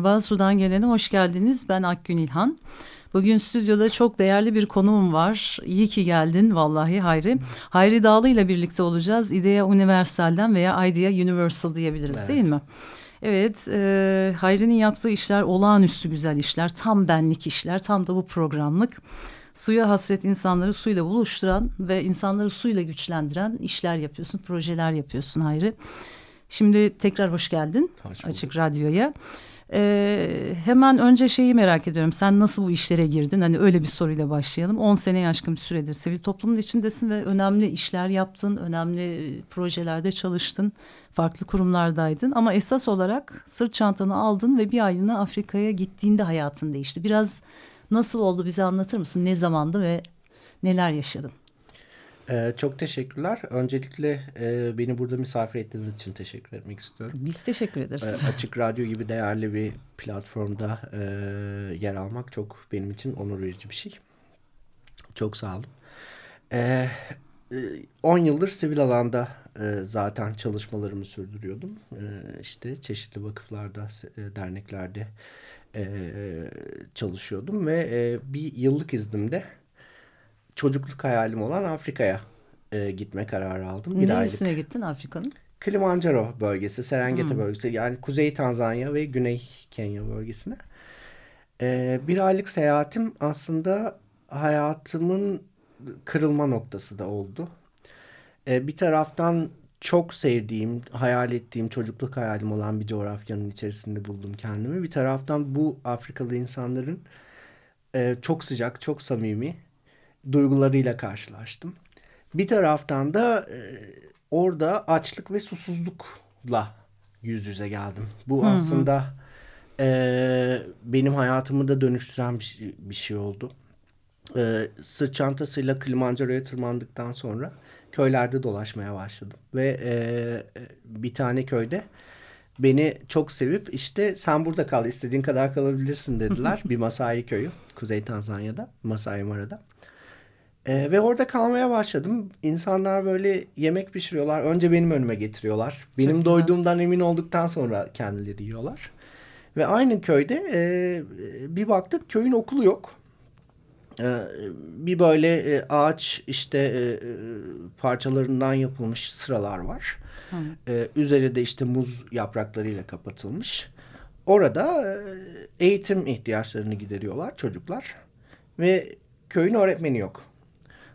Merhaba, Sudan Gelen'e hoş geldiniz. Ben Akgün İlhan. Bugün stüdyoda çok değerli bir konuğum var. İyi ki geldin vallahi Hayri. Hayri Dağlı ile birlikte olacağız. Idea Universal'den veya Idea Universal diyebiliriz evet. değil mi? Evet, e, Hayri'nin yaptığı işler olağanüstü güzel işler, tam benlik işler, tam da bu programlık. Suya hasret insanları suyla buluşturan ve insanları suyla güçlendiren işler yapıyorsun, projeler yapıyorsun Hayri. Şimdi tekrar hoş geldin hoş Açık Radyo'ya. Ee, hemen önce şeyi merak ediyorum. Sen nasıl bu işlere girdin? Hani öyle bir soruyla başlayalım. 10 sene aşkın bir süredir sivil toplumun içindesin ve önemli işler yaptın. Önemli projelerde çalıştın. Farklı kurumlardaydın. Ama esas olarak sırt çantanı aldın ve bir aylığına Afrika'ya gittiğinde hayatın değişti. Biraz nasıl oldu bize anlatır mısın? Ne zamandı ve neler yaşadın? Ee, çok teşekkürler. Öncelikle e, beni burada misafir ettiğiniz için teşekkür etmek istiyorum. Biz teşekkür ederiz. Ee, Açık Radyo gibi değerli bir platformda e, yer almak çok benim için onur verici bir şey. Çok sağ olun. Ee, 10 e, yıldır sivil alanda e, zaten çalışmalarımı sürdürüyordum. E, işte çeşitli vakıflarda, e, derneklerde e, çalışıyordum ve e, bir yıllık iznimde çocukluk hayalim olan Afrika'ya e, gitme kararı aldım. Bir Neresine aylık. gittin Afrika'nın? Kilimanjaro bölgesi, Serengeti hmm. bölgesi yani Kuzey Tanzanya ve Güney Kenya bölgesine. E, bir aylık seyahatim aslında hayatımın kırılma noktası da oldu. E, bir taraftan çok sevdiğim, hayal ettiğim, çocukluk hayalim olan bir coğrafyanın içerisinde buldum kendimi. Bir taraftan bu Afrikalı insanların e, çok sıcak, çok samimi duygularıyla karşılaştım. Bir taraftan da e, orada açlık ve susuzlukla yüz yüze geldim. Bu hı aslında e, benim hayatımı da dönüştüren bir, şey, bir şey oldu. E, sırt çantasıyla Kilimanjaro'ya tırmandıktan sonra köylerde dolaşmaya başladım. Ve e, bir tane köyde beni çok sevip işte sen burada kal istediğin kadar kalabilirsin dediler. bir Masai köyü Kuzey Tanzanya'da Masai Mara'da. Ee, ve orada kalmaya başladım. İnsanlar böyle yemek pişiriyorlar. Önce benim önüme getiriyorlar. Benim Çok doyduğumdan güzel. emin olduktan sonra kendileri yiyorlar. Ve aynı köyde e, bir baktık köyün okulu yok. E, bir böyle e, ağaç işte e, e parçalarından yapılmış sıralar var. E, üzeri de işte muz yapraklarıyla kapatılmış. Orada e, eğitim ihtiyaçlarını gideriyorlar çocuklar. Ve köyün öğretmeni yok.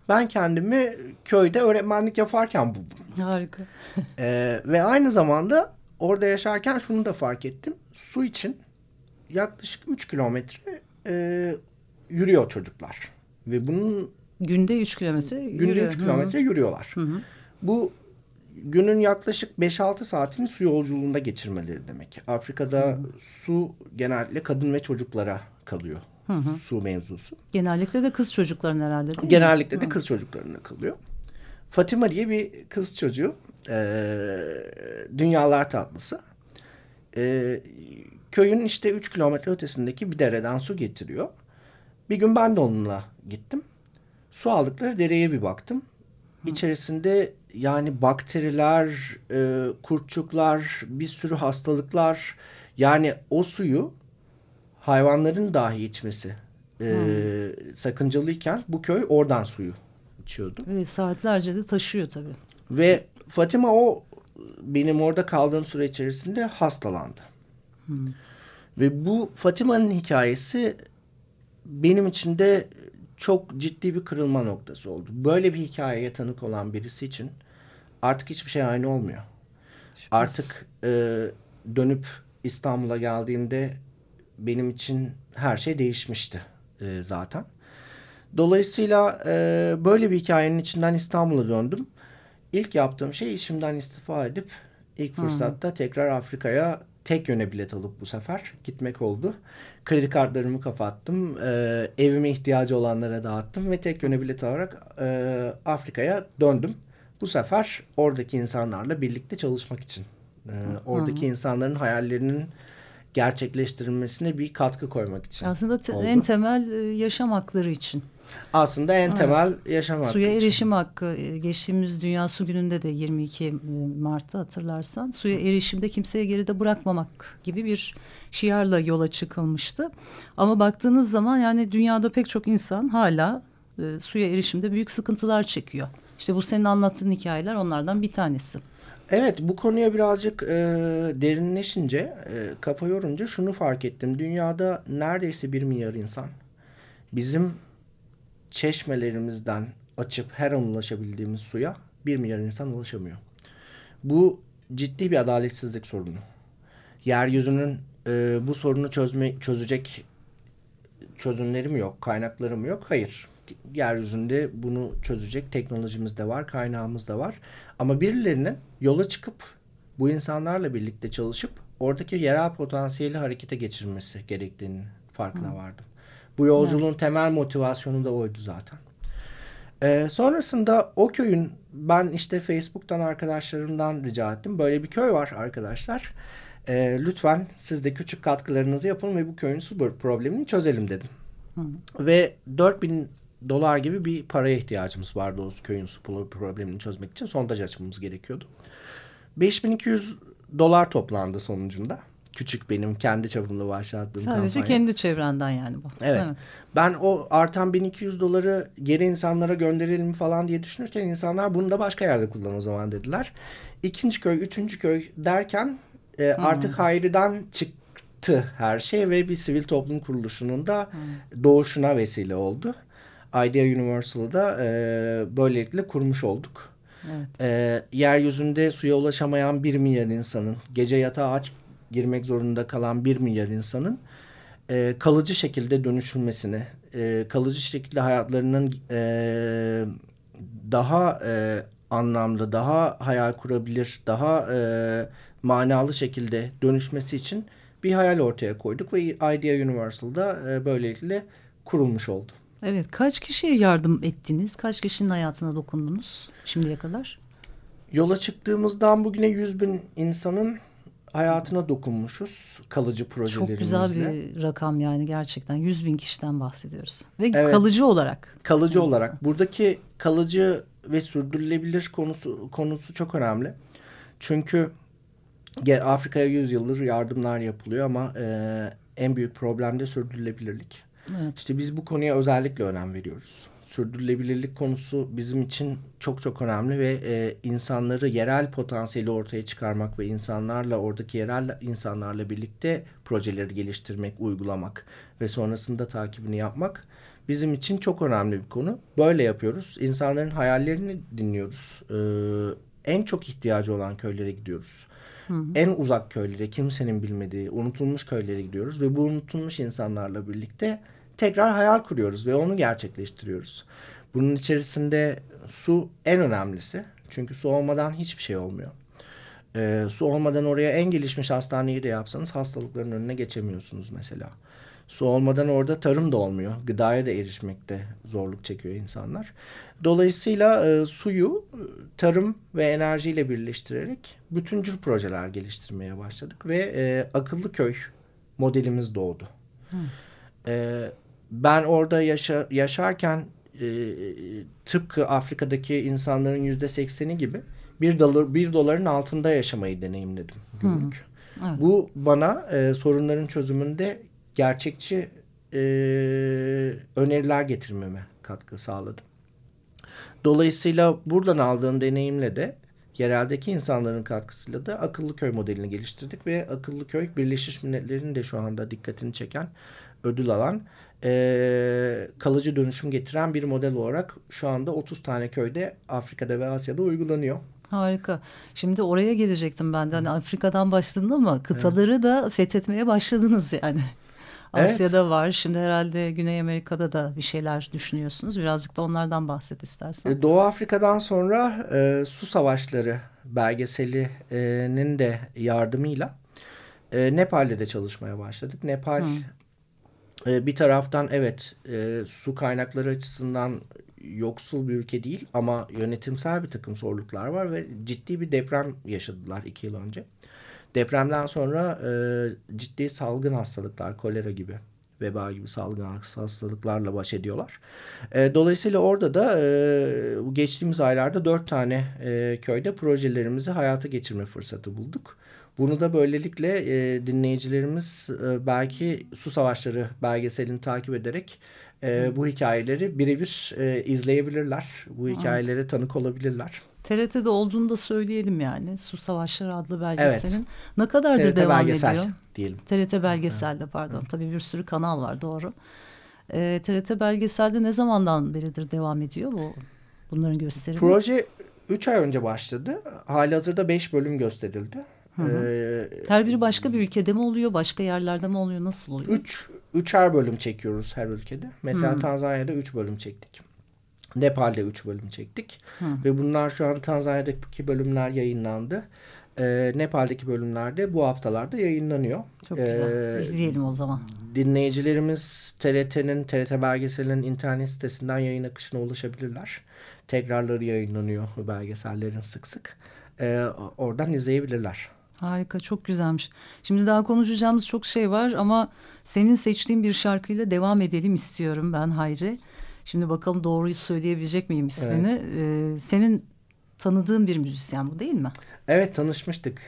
Ben kendimi köyde öğretmenlik yaparken buldum. Harika. ee, ve aynı zamanda orada yaşarken şunu da fark ettim. Su için yaklaşık 3 kilometre e, yürüyor çocuklar. Ve bunun... Günde 3 kilometre yürüyor. Günde 3 kilometre yürüyorlar. Hı hı. Bu günün yaklaşık 5-6 saatini su yolculuğunda geçirmeleri demek. Afrika'da hı su genellikle kadın ve çocuklara kalıyor hı hı. su mevzusu. Genellikle de kız çocukların herhalde değil Genellikle mi? de kız çocuklarına kalıyor. Fatima diye bir kız çocuğu e, dünyalar tatlısı. E, köyün işte 3 kilometre ötesindeki bir dereden su getiriyor. Bir gün ben de onunla gittim. Su aldıkları dereye bir baktım. Hı. İçerisinde yani bakteriler, e, kurtçuklar, bir sürü hastalıklar. Yani o suyu hayvanların dahi içmesi e, hmm. sakıncalıyken bu köy oradan suyu içiyordu. Ve saatlerce de taşıyor tabii. Ve Fatima o benim orada kaldığım süre içerisinde hastalandı. Hmm. Ve bu Fatima'nın hikayesi benim için de çok ciddi bir kırılma noktası oldu. Böyle bir hikayeye tanık olan birisi için artık hiçbir şey aynı olmuyor. Artık e, dönüp İstanbul'a geldiğinde benim için her şey değişmişti. e, zaten. Dolayısıyla e, böyle bir hikayenin içinden İstanbul'a döndüm. İlk yaptığım şey işimden istifa edip ilk fırsatta hmm. tekrar Afrika'ya tek yöne bilet alıp bu sefer gitmek oldu. Kredi kartlarımı kapattım. E, evime ihtiyacı olanlara dağıttım ve tek yöne bilet alarak e, Afrika'ya döndüm. Bu sefer oradaki insanlarla birlikte çalışmak için. E, oradaki hmm. insanların hayallerinin gerçekleştirilmesine bir katkı koymak için. Aslında te en temel e, yaşam hakları için. Aslında en evet. temel yaşam hakkı. Suya erişim hakkı e, geçtiğimiz Dünya Su Günü'nde de 22 e, Mart'ta hatırlarsan suya erişimde kimseye geride bırakmamak gibi bir şiarla yola çıkılmıştı. Ama baktığınız zaman yani dünyada pek çok insan hala e, suya erişimde büyük sıkıntılar çekiyor. İşte bu senin anlattığın hikayeler onlardan bir tanesi. Evet bu konuya birazcık e, derinleşince, e, kafa yorunca şunu fark ettim. Dünyada neredeyse bir milyar insan bizim çeşmelerimizden açıp her an ulaşabildiğimiz suya bir milyar insan ulaşamıyor. Bu ciddi bir adaletsizlik sorunu. Yeryüzünün e, bu sorunu çözme, çözecek çözümleri yok, kaynakları mı yok? Hayır. Yeryüzünde bunu çözecek teknolojimiz de var, kaynağımız da var. Ama birilerinin yola çıkıp bu insanlarla birlikte çalışıp oradaki yerel potansiyeli harekete geçirmesi gerektiğini farkına Hı. vardım. Bu yolculuğun evet. temel motivasyonu da oydu zaten. Ee, sonrasında o köyün ben işte Facebook'tan arkadaşlarımdan rica ettim. Böyle bir köy var arkadaşlar. Ee, lütfen siz de küçük katkılarınızı yapın ve bu köyün su problemini çözelim dedim. Hı. Ve 4000 dolar gibi bir paraya ihtiyacımız vardı o köyün su problemini çözmek için. Sondaj açmamız gerekiyordu. 5200 dolar toplandı sonucunda küçük benim kendi çapımda başlattığım Sadece kampanya. kendi çevrenden yani bu. Evet. Ben o artan 1200 doları geri insanlara gönderelim falan diye düşünürken insanlar bunu da başka yerde kullan o zaman dediler. İkinci köy, üçüncü köy derken e, artık Hayri'den çıktı her şey ve bir sivil toplum kuruluşunun da hmm. doğuşuna vesile oldu. Idea Universal'ı da e, böylelikle kurmuş olduk. Evet. E, yeryüzünde suya ulaşamayan bir milyar insanın gece yatağa aç girmek zorunda kalan bir milyar insanın e, kalıcı şekilde dönüşülmesini, e, kalıcı şekilde hayatlarının e, daha e, anlamlı, daha hayal kurabilir, daha e, manalı şekilde dönüşmesi için bir hayal ortaya koyduk ve Idea Universal'da e, böylelikle kurulmuş oldu. Evet, kaç kişiye yardım ettiniz? Kaç kişinin hayatına dokundunuz şimdiye kadar? Yola çıktığımızdan bugüne 100 bin insanın hayatına dokunmuşuz kalıcı projelerimizle. Çok güzel bir rakam yani gerçekten 100 bin kişiden bahsediyoruz. Ve evet, kalıcı olarak. Kalıcı evet. olarak. Buradaki kalıcı ve sürdürülebilir konusu konusu çok önemli. Çünkü Afrika'ya 100 yıldır yardımlar yapılıyor ama e, en büyük problem de sürdürülebilirlik. Evet. İşte biz bu konuya özellikle önem veriyoruz sürdürülebilirlik konusu bizim için çok çok önemli ve e, insanları yerel potansiyeli ortaya çıkarmak ve insanlarla oradaki yerel insanlarla birlikte projeleri geliştirmek, uygulamak ve sonrasında takibini yapmak bizim için çok önemli bir konu. Böyle yapıyoruz. İnsanların hayallerini dinliyoruz. Ee, en çok ihtiyacı olan köylere gidiyoruz. Hı hı. En uzak köylere, kimsenin bilmediği, unutulmuş köylere gidiyoruz ve bu unutulmuş insanlarla birlikte tekrar hayal kuruyoruz ve onu gerçekleştiriyoruz. Bunun içerisinde su en önemlisi. Çünkü su olmadan hiçbir şey olmuyor. Ee, su olmadan oraya en gelişmiş hastaneyi de yapsanız hastalıkların önüne geçemiyorsunuz mesela. Su olmadan orada tarım da olmuyor. Gıdaya da erişmekte zorluk çekiyor insanlar. Dolayısıyla e, suyu tarım ve enerjiyle birleştirerek bütüncül projeler geliştirmeye başladık ve e, akıllı köy modelimiz doğdu. Hmm. E, ben orada yaşa, yaşarken e, tıpkı Afrika'daki insanların yüzde sekseni gibi bir dolar bir doların altında yaşamayı deneyimledim günlük. Evet. Bu bana e, sorunların çözümünde gerçekçi e, öneriler getirmeme katkı sağladı. Dolayısıyla buradan aldığım deneyimle de yereldeki insanların katkısıyla da akıllı köy modelini geliştirdik ve akıllı köy Birleşmiş Milletler'in de şu anda dikkatini çeken ödül alan e, kalıcı dönüşüm getiren bir model olarak şu anda 30 tane köyde Afrika'da ve Asya'da uygulanıyor. Harika. Şimdi oraya gelecektim ben de. Hani Afrika'dan başladın ama kıtaları evet. da fethetmeye başladınız yani. Asya'da evet. var. Şimdi herhalde Güney Amerika'da da bir şeyler düşünüyorsunuz. Birazcık da onlardan bahset istersen. E, Doğu Afrika'dan sonra e, Su Savaşları belgeselinin de yardımıyla e, Nepal'de de çalışmaya başladık. Nepal hmm. e, bir taraftan evet e, su kaynakları açısından yoksul bir ülke değil ama yönetimsel bir takım zorluklar var ve ciddi bir deprem yaşadılar iki yıl önce. Depremden sonra e, ciddi salgın hastalıklar, kolera gibi, veba gibi salgın hastalıklarla baş ediyorlar. E, dolayısıyla orada da e, geçtiğimiz aylarda dört tane e, köyde projelerimizi hayata geçirme fırsatı bulduk. Bunu da böylelikle e, dinleyicilerimiz e, belki Su Savaşları belgeselini takip ederek e, bu hikayeleri birebir e, izleyebilirler. Bu hikayelere tanık olabilirler. TRT'de olduğunu da söyleyelim yani. Su Savaşları adlı belgeselin. Evet. Ne kadardır TRT devam belgesel ediyor? diyelim. TRT belgeselde pardon. Evet. Tabii bir sürü kanal var doğru. E, TRT belgeselde ne zamandan beridir devam ediyor bu bunların gösterimi? Proje 3 ay önce başladı. Hali hazırda 5 bölüm gösterildi. Hı hı. Ee, Her biri başka bir ülkede mi oluyor? Başka yerlerde mi oluyor? Nasıl oluyor? Üç, üçer bölüm çekiyoruz her ülkede. Mesela hı. Tanzanya'da üç bölüm çektik. Nepal'de üç bölüm çektik. Hı. Ve bunlar şu an Tanzanya'daki bölümler yayınlandı. Ee, Nepal'deki bölümlerde bu haftalarda yayınlanıyor. Çok güzel. Ee, İzleyelim o zaman. Dinleyicilerimiz TRT'nin, TRT belgeselinin internet sitesinden yayın akışına ulaşabilirler. Tekrarları yayınlanıyor belgesellerin sık sık. Ee, oradan izleyebilirler. Harika çok güzelmiş. Şimdi daha konuşacağımız çok şey var ama senin seçtiğin bir şarkıyla devam edelim istiyorum ben Hayri. Şimdi bakalım doğruyu söyleyebilecek miyim ismini. Evet. Ee, senin tanıdığın bir müzisyen bu değil mi? Evet tanışmıştık.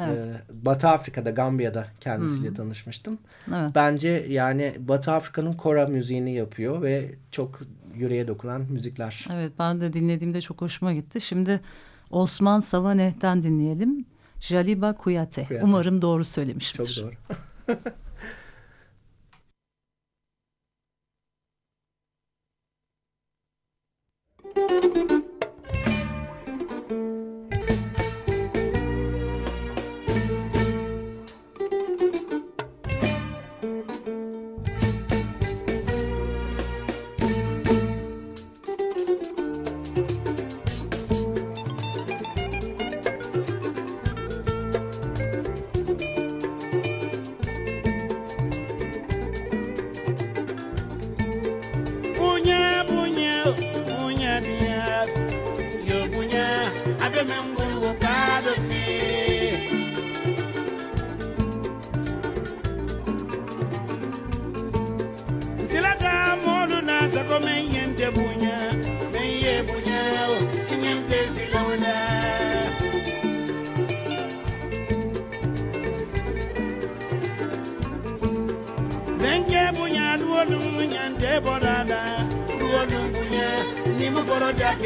Evet. Ee, Batı Afrika'da, Gambiya'da kendisiyle hmm. tanışmıştım. Evet. Bence yani Batı Afrika'nın kora müziğini yapıyor ve çok yüreğe dokunan müzikler. Evet ben de dinlediğimde çok hoşuma gitti. Şimdi Osman Savane'den dinleyelim. Jaliba Kuyate. Kuyate. Umarım doğru söylemişimdir. Çok doğru.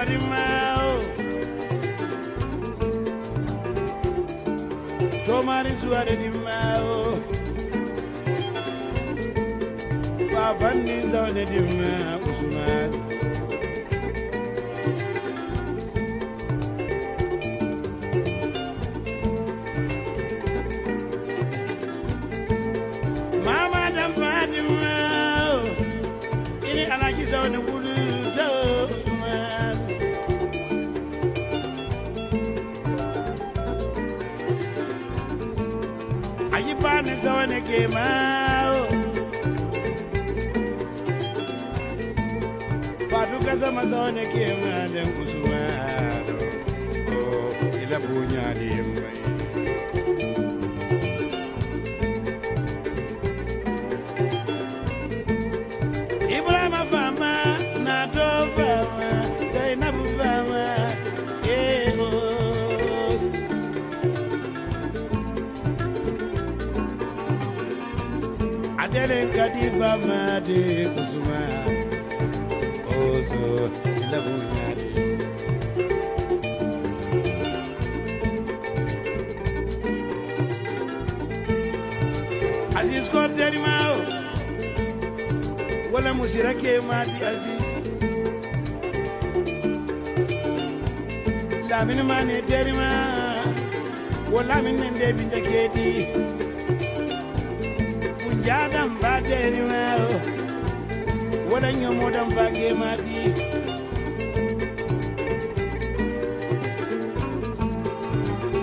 Marimao. Tomari Suare di Mao. Papa Nizone di Mao. pani sone kemao Paduka sama sone kemao dan kusuado Oh ila punya Kadiva mate kusuma Ozo Aziz korderi mao. Wala musirake mati Aziz. Lamin mane derima. Wala min bindakedi Aziz kedi Kunjadam ba terima wala nyomodam ba ke mati.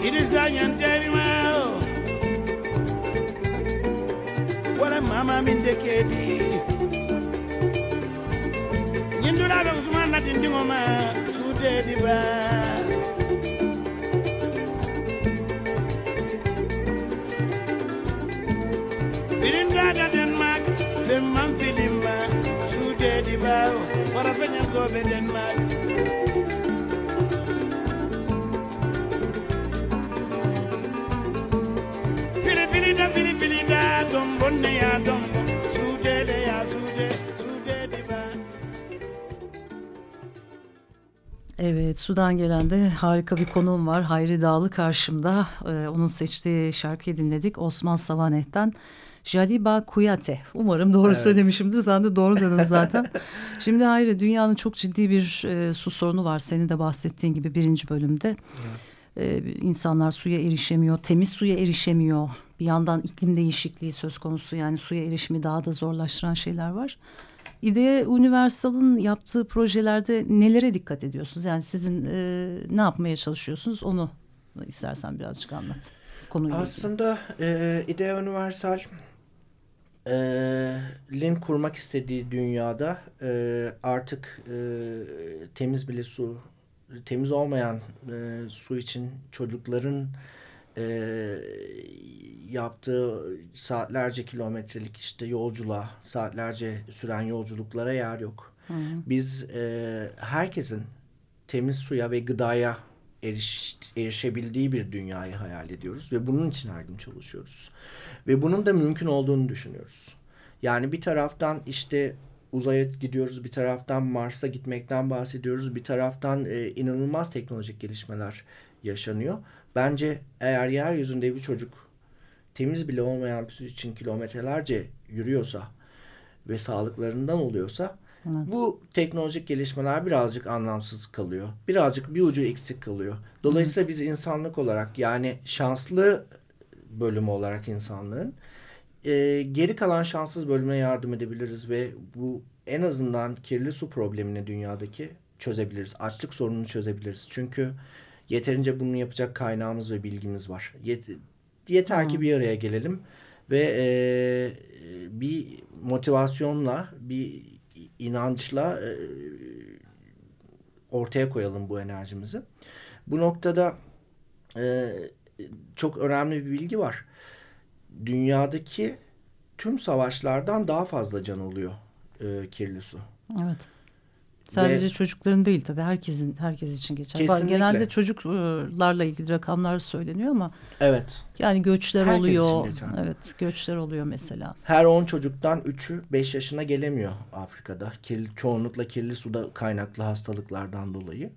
Idisa nyan terima wala mama min de kedi Nyindula be na dindingo ma sute di ba fenya go be Denmark Fili fili da fili fili da dombo ne ya dombo Sute de ya ba Evet, Sudan gelen de harika bir konuğum var. Hayri Dağlı karşımda. Ee, onun seçtiği şarkıyı dinledik. Osman Savaneh'ten. Jaliba Kuyate. Umarım doğru Evet. söylemişimdir. Sen de doğru dedin zaten. Şimdi Hayri, dünyanın çok ciddi bir e, su sorunu var. Senin de bahsettiğin gibi birinci bölümde. Ee, insanlar suya erişemiyor, temiz suya erişemiyor. Bir yandan iklim değişikliği söz konusu. Yani suya erişimi daha da zorlaştıran şeyler var. İdea Universal'ın yaptığı projelerde nelere dikkat ediyorsunuz? Yani sizin e, ne yapmaya çalışıyorsunuz? Onu istersen birazcık anlat. Konuyla ilgili. Aslında e, İdea Universal e, Lin kurmak istediği dünyada e, artık e, temiz bile su, temiz olmayan e, su için çocukların e, yaptığı saatlerce kilometrelik işte yolculuğa, saatlerce süren yolculuklara yer yok. Biz e, herkesin temiz suya ve gıdaya eriş, erişebildiği bir dünyayı hayal ediyoruz ve bunun için her gün çalışıyoruz. Ve bunun da mümkün olduğunu düşünüyoruz. Yani bir taraftan işte uzaya gidiyoruz, bir taraftan Mars'a gitmekten bahsediyoruz, bir taraftan e, inanılmaz teknolojik gelişmeler yaşanıyor. Bence eğer yeryüzünde bir çocuk temiz bile olmayan bir su için kilometrelerce yürüyorsa ve sağlıklarından oluyorsa bu teknolojik gelişmeler birazcık anlamsız kalıyor. Birazcık bir ucu eksik kalıyor. Dolayısıyla biz insanlık olarak yani şanslı bölümü olarak insanlığın e, geri kalan şanssız bölümüne yardım edebiliriz ve bu en azından kirli su problemini dünyadaki çözebiliriz. Açlık sorununu çözebiliriz. Çünkü yeterince bunu yapacak kaynağımız ve bilgimiz var. Yet- yeter ki bir araya gelelim ve e, bir motivasyonla, bir inançla e, ortaya koyalım bu enerjimizi. Bu noktada e, çok önemli bir bilgi var. Dünyadaki tüm savaşlardan daha fazla can oluyor e, kirli su. Evet. Sadece çocukların değil tabii herkesin herkes için geçer. Kesinlikle. Genelde çocuklarla ilgili rakamlar söyleniyor ama Evet. yani göçler Herkes oluyor. Evet, göçler oluyor mesela. Her 10 çocuktan 3'ü 5 yaşına gelemiyor Afrika'da. Kirli, çoğunlukla kirli suda kaynaklı hastalıklardan dolayı.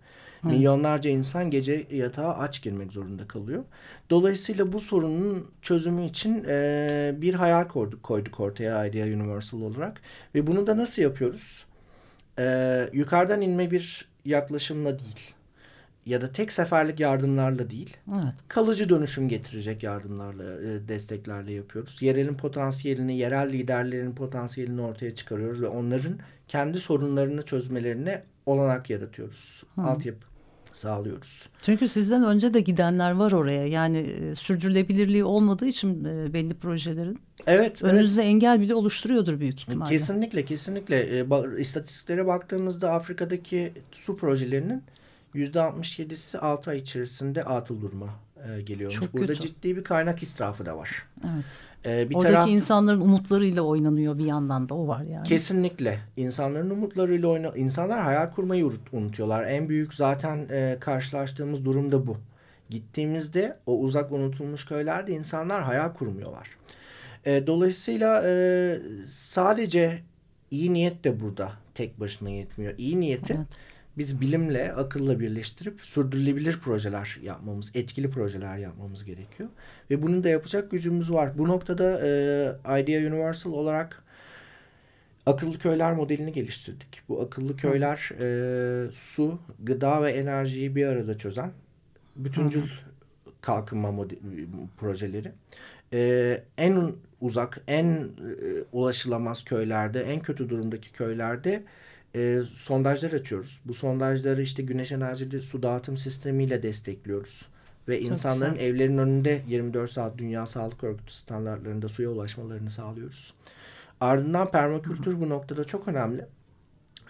Milyonlarca insan gece yatağa aç girmek zorunda kalıyor. Dolayısıyla bu sorunun çözümü için e, bir hayal koyduk, koyduk ortaya Idea Universal olarak. Ve bunu da nasıl yapıyoruz? E, yukarıdan inme bir yaklaşımla değil. Ya da tek seferlik yardımlarla değil Evet. kalıcı dönüşüm getirecek yardımlarla, e, desteklerle yapıyoruz. Yerelin potansiyelini, yerel liderlerin potansiyelini ortaya çıkarıyoruz ve onların kendi sorunlarını çözmelerine olanak yaratıyoruz. Altyapı sağlıyoruz. Çünkü sizden önce de gidenler var oraya. Yani e, sürdürülebilirliği olmadığı için e, belli projelerin Evet, evet. önünüzde engel bile oluşturuyordur büyük ihtimalle. Kesinlikle, kesinlikle. E, istatistiklere baktığımızda Afrika'daki su projelerinin %67'si 6 ay içerisinde atıl duruma e, geliyormuş. Çok Burada kötü. ciddi bir kaynak israfı da var. Evet. E, bir Oradaki taraf insanların umutlarıyla oynanıyor bir yandan da o var yani. Kesinlikle. İnsanların umutlarıyla oyna insanlar hayal kurmayı unut- unutuyorlar. En büyük zaten e, karşılaştığımız durum da bu. Gittiğimizde o uzak unutulmuş köylerde insanlar hayal kurmuyorlar. E, dolayısıyla e, sadece iyi niyet de burada tek başına yetmiyor. İyi niyeti Evet. Biz bilimle, akılla birleştirip sürdürülebilir projeler yapmamız, etkili projeler yapmamız gerekiyor. Ve bunu da yapacak gücümüz var. Bu noktada e, Idea Universal olarak akıllı köyler modelini geliştirdik. Bu akıllı köyler e, su, gıda ve enerjiyi bir arada çözen bütüncül kalkınma mode- projeleri. E, en uzak, en e, ulaşılamaz köylerde, en kötü durumdaki köylerde e, sondajlar açıyoruz. Bu sondajları işte güneş enerjili su dağıtım sistemiyle destekliyoruz. Ve insanların güzel. evlerinin önünde 24 saat Dünya Sağlık Örgütü standartlarında suya ulaşmalarını sağlıyoruz. Ardından permakültür bu noktada çok önemli.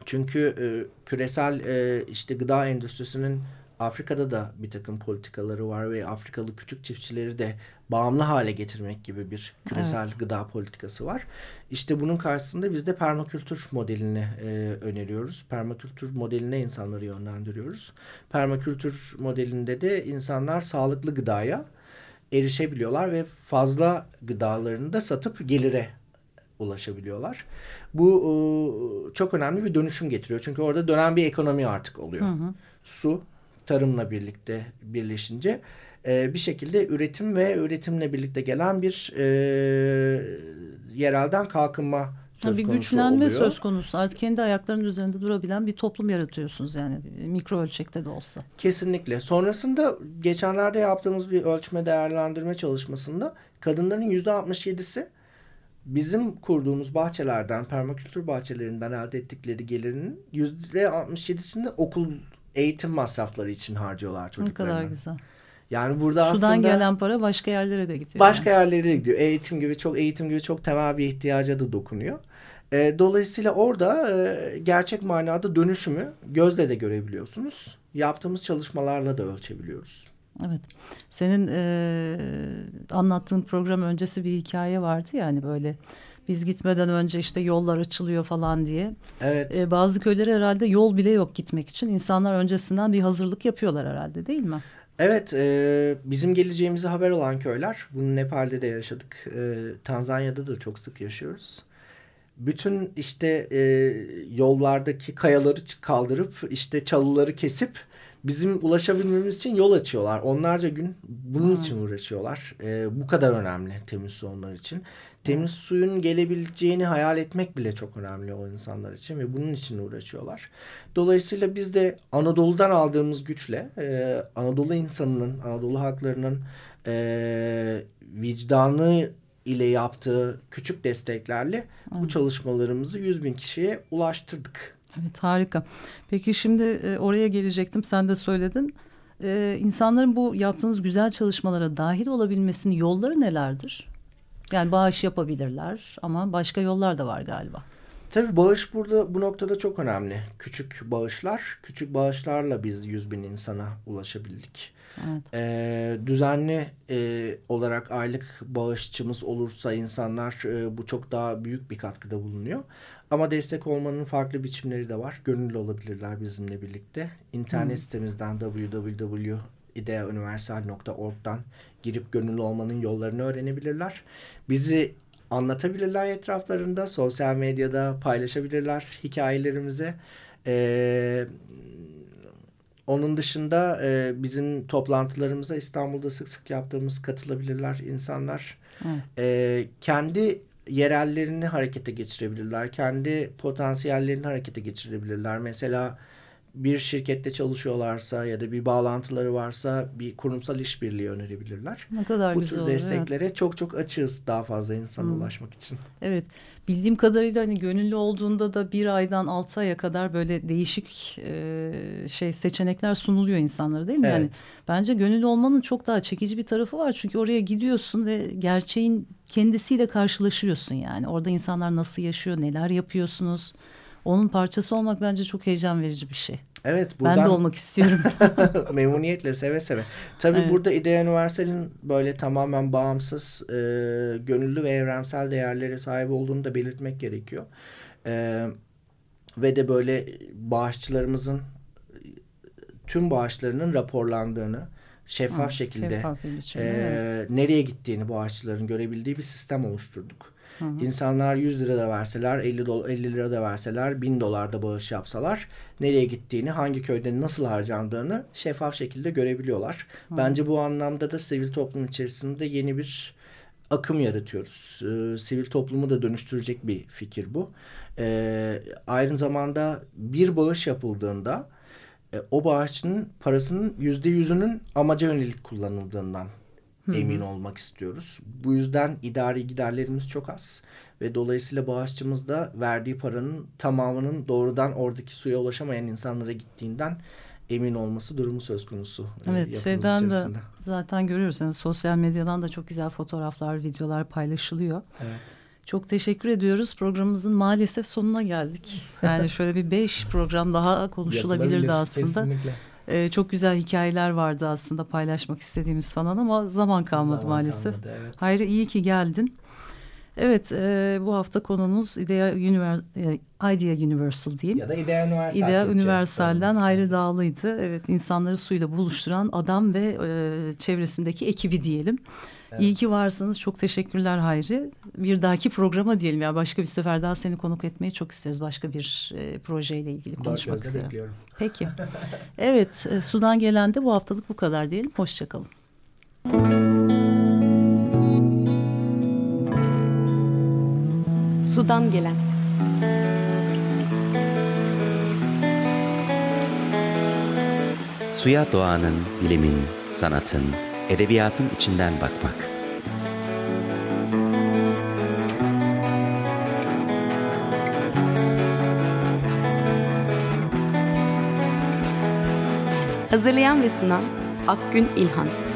Çünkü e, küresel e, işte gıda endüstrisinin Afrika'da da bir takım politikaları var ve Afrikalı küçük çiftçileri de bağımlı hale getirmek gibi bir küresel gıda politikası var. İşte bunun karşısında biz de permakültür modelini e, öneriyoruz. Permakültür modeline insanları yönlendiriyoruz. Permakültür modelinde de insanlar sağlıklı gıdaya erişebiliyorlar ve fazla gıdalarını da satıp gelire ulaşabiliyorlar. Bu e, çok önemli bir dönüşüm getiriyor. Çünkü orada dönen bir ekonomi artık oluyor. Su tarımla birlikte birleşince e, bir şekilde üretim ve üretimle birlikte gelen bir e, yerelden kalkınma söz bir konusu güçlenme oluyor. söz konusu. Artık kendi ayaklarının üzerinde durabilen bir toplum yaratıyorsunuz yani mikro ölçekte de olsa. Kesinlikle. Sonrasında geçenlerde yaptığımız bir ölçme değerlendirme çalışmasında kadınların yüzde 67'si bizim kurduğumuz bahçelerden, permakültür bahçelerinden elde ettikleri gelirinin yüzde 67'sini okul eğitim masrafları için harcıyorlar Ne çocuklarına. kadar güzel. Yani burada Sudan aslında gelen para başka yerlere de gidiyor. başka yerlere de gidiyor. Eğitim gibi çok eğitim gibi çok temel bir ihtiyaca da dokunuyor. E, dolayısıyla orada e, gerçek manada dönüşümü gözle de görebiliyorsunuz. Yaptığımız çalışmalarla da ölçebiliyoruz. Evet. Senin e, anlattığın program öncesi bir hikaye vardı ya hani böyle biz gitmeden önce işte yollar açılıyor falan diye. Evet. E, bazı köylere herhalde yol bile yok gitmek için. İnsanlar öncesinden bir hazırlık yapıyorlar herhalde değil mi? Evet, e, bizim geleceğimize haber olan köyler, bunu Nepal'de de yaşadık, e, Tanzanya'da da çok sık yaşıyoruz. Bütün işte e, yollardaki kayaları kaldırıp işte çalıları kesip bizim ulaşabilmemiz için yol açıyorlar. Onlarca gün bunun için uğraşıyorlar. E, bu kadar önemli temiz su onlar için. Temiz suyun gelebileceğini hayal etmek bile çok önemli o insanlar için ve bunun için uğraşıyorlar. Dolayısıyla biz de Anadolu'dan aldığımız güçle e, Anadolu insanının, Anadolu halklarının e, vicdanı ile yaptığı küçük desteklerle bu çalışmalarımızı 100 bin kişiye ulaştırdık. Evet harika. Peki şimdi e, oraya gelecektim sen de söyledin. E, insanların bu yaptığınız güzel çalışmalara dahil olabilmesinin yolları nelerdir? Yani bağış yapabilirler ama başka yollar da var galiba. Tabii bağış burada bu noktada çok önemli. Küçük bağışlar, küçük bağışlarla biz 100 bin insana ulaşabildik. Evet. Ee, düzenli e, olarak aylık bağışçımız olursa insanlar e, bu çok daha büyük bir katkıda bulunuyor. Ama destek olmanın farklı biçimleri de var. Gönüllü olabilirler bizimle birlikte. İnternet sitemizden www.ideauniversal.org'dan girip gönüllü olmanın yollarını öğrenebilirler. Bizi anlatabilirler etraflarında, sosyal medyada paylaşabilirler hikayelerimizi. Ee, onun dışında e, bizim toplantılarımıza İstanbul'da sık sık yaptığımız katılabilirler insanlar. Evet. E, kendi yerellerini harekete geçirebilirler. Kendi potansiyellerini harekete geçirebilirler. Mesela bir şirkette çalışıyorlarsa ya da bir bağlantıları varsa bir kurumsal işbirliği önerebilirler. Ne kadar Bu güzel tür olur, evet. desteklere çok çok açığız daha fazla insana ulaşmak için. Evet bildiğim kadarıyla hani gönüllü olduğunda da bir aydan altı aya kadar böyle değişik e, şey seçenekler sunuluyor insanlara değil mi? Evet. Yani bence gönüllü olmanın çok daha çekici bir tarafı var. Çünkü oraya gidiyorsun ve gerçeğin kendisiyle karşılaşıyorsun yani. Orada insanlar nasıl yaşıyor, neler yapıyorsunuz. Onun parçası olmak bence çok heyecan verici bir şey. Evet Ben de buradan olmak istiyorum. memnuniyetle seve seve. Tabii Evet. burada İdea Universal'in böyle tamamen bağımsız, e, gönüllü ve evrensel değerlere sahip olduğunu da belirtmek gerekiyor. E, ve de böyle bağışçılarımızın tüm bağışlarının raporlandığını şeffaf Hı, şekilde şeffaf e, nereye gittiğini bu ağaçların görebildiği bir sistem oluşturduk. İnsanlar 100 lira da verseler, 50, dola- 50 lira da verseler, 1000 dolar da bağış yapsalar nereye gittiğini, hangi köyde nasıl harcandığını şeffaf şekilde görebiliyorlar. Bence bu anlamda da sivil toplum içerisinde yeni bir akım yaratıyoruz. Ee, sivil toplumu da dönüştürecek bir fikir bu. Ee, aynı zamanda bir bağış yapıldığında e, o bağışçının parasının yüzde yüzünün amaca yönelik kullanıldığından emin olmak istiyoruz. Bu yüzden idari giderlerimiz çok az ve dolayısıyla bağışçımız da verdiği paranın tamamının doğrudan oradaki suya ulaşamayan insanlara gittiğinden emin olması durumu söz konusu. e, Evet şeyden de içerisinde. zaten görüyorsanız sosyal medyadan da çok güzel fotoğraflar, videolar paylaşılıyor. Evet. Çok teşekkür ediyoruz. Programımızın maalesef sonuna geldik. Yani şöyle bir beş program daha konuşulabilirdi aslında. kesinlikle. Ee, çok güzel hikayeler vardı aslında paylaşmak istediğimiz falan ama zaman kalmadı Zaman maalesef. kalmadı, evet. Hayri iyi ki geldin. Evet e, bu hafta konumuz İdea, Univer e, Idea Universal diyeyim. Ya da İdea Üniversal. İdea Universal'den Hayri. Dağlı'ydı. Evet insanları suyla buluşturan adam ve e, çevresindeki ekibi diyelim. İyi ki varsınız. Çok teşekkürler Hayri. Bir dahaki programa diyelim ya başka bir sefer daha seni konuk etmeyi çok isteriz. Başka bir e, projeyle ilgili konuşmak üzere. bekliyorum. Peki. Evet e, sudan gelen de bu haftalık bu kadar diyelim. Hoşçakalın. Sudan gelen. Suya doğanın, bilimin, sanatın, edebiyatın içinden bakmak. Hazırlayan ve sunan Akgün İlhan.